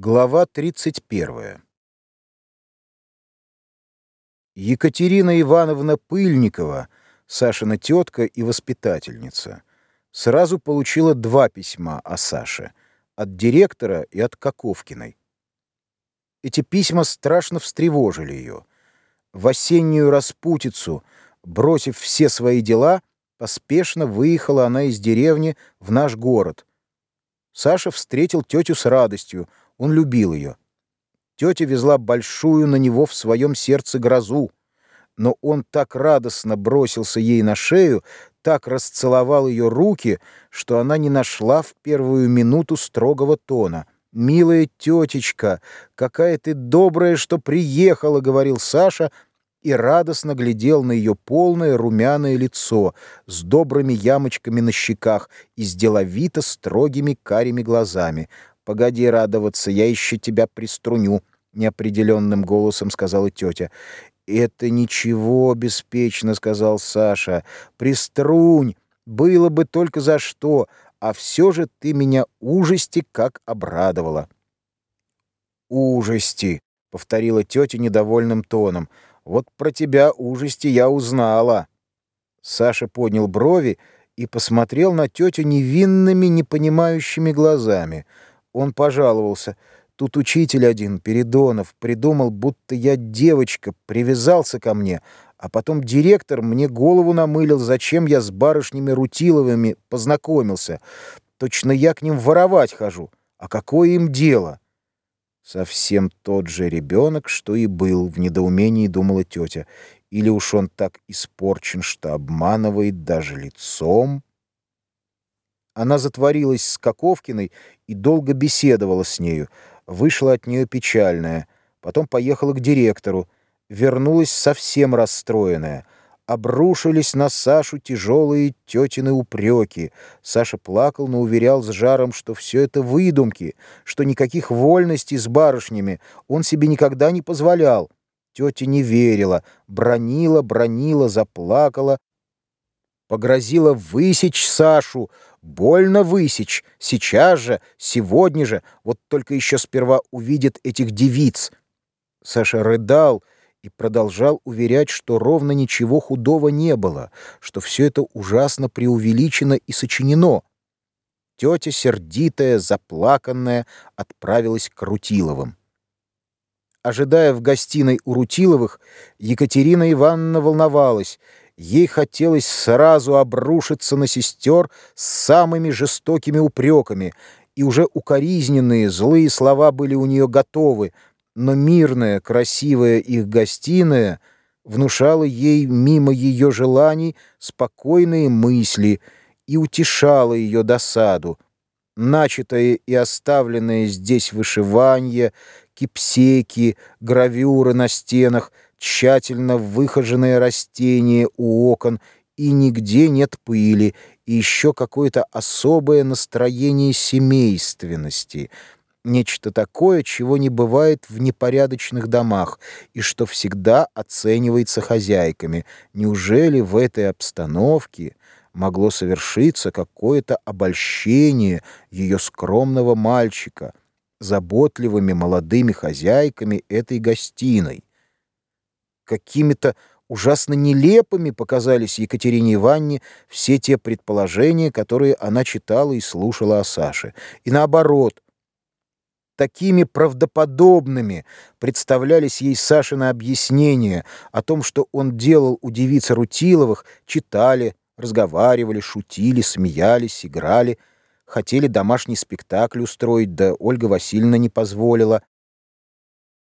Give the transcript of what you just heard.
Глава 31. Екатерина Ивановна Пыльникова, Сашина тетка и воспитательница, сразу получила два письма о Саше от директора и от Каковкиной. Эти письма страшно встревожили ее. В осеннюю распутицу, бросив все свои дела, поспешно выехала она из деревни в наш город. Саша встретил тетю с радостью, он любил ее. Тетя везла большую на него в своем сердце грозу, но он так радостно бросился ей на шею, так расцеловал ее руки, что она не нашла в первую минуту строгого тона. «Милая тетечка, какая ты добрая, что приехала», — говорил Саша, и радостно глядел на ее полное румяное лицо с добрыми ямочками на щеках и с деловито строгими карими глазами. «Погоди радоваться, я еще тебя приструню», — неопределенным голосом сказала тетя. «Это ничего, беспечно», — сказал Саша. «Приструнь, было бы только за что, а все же ты меня ужасти как обрадовала». «Ужасти», — повторила тетя недовольным тоном. «Вот про тебя ужасти я узнала». Саша поднял брови и посмотрел на тетю невинными, непонимающими глазами — он пожаловался. Тут учитель один, Передонов, придумал, будто я девочка, привязался ко мне, а потом директор мне голову намылил, зачем я с барышнями Рутиловыми познакомился. Точно я к ним воровать хожу. А какое им дело? Совсем тот же ребенок, что и был, в недоумении думала тетя. Или уж он так испорчен, что обманывает даже лицом? Она затворилась с Каковкиной и долго беседовала с нею. Вышла от нее печальная. Потом поехала к директору. Вернулась совсем расстроенная. Обрушились на Сашу тяжелые тетины упреки. Саша плакал, но уверял с жаром, что все это выдумки, что никаких вольностей с барышнями он себе никогда не позволял. Тетя не верила, бронила, бронила, заплакала, погрозила высечь Сашу, больно высечь, сейчас же, сегодня же, вот только еще сперва увидит этих девиц. Саша рыдал и продолжал уверять, что ровно ничего худого не было, что все это ужасно преувеличено и сочинено. Тетя, сердитая, заплаканная, отправилась к Рутиловым. Ожидая в гостиной у Рутиловых, Екатерина Ивановна волновалась — Ей хотелось сразу обрушиться на сестер с самыми жестокими упреками, и уже укоризненные злые слова были у нее готовы, но мирная, красивая их гостиная внушала ей мимо ее желаний спокойные мысли и утешала ее досаду. Начатое и оставленное здесь вышивание, кипсеки, гравюры на стенах — тщательно выхоженные растения у окон, и нигде нет пыли, и еще какое-то особое настроение семейственности, нечто такое, чего не бывает в непорядочных домах, и что всегда оценивается хозяйками. Неужели в этой обстановке могло совершиться какое-то обольщение ее скромного мальчика заботливыми молодыми хозяйками этой гостиной? Какими-то ужасно нелепыми показались Екатерине Ивановне все те предположения, которые она читала и слушала о Саше. И наоборот, такими правдоподобными представлялись ей Сашины объяснения о том, что он делал у девиц Рутиловых, читали, разговаривали, шутили, смеялись, играли, хотели домашний спектакль устроить, да Ольга Васильевна не позволила.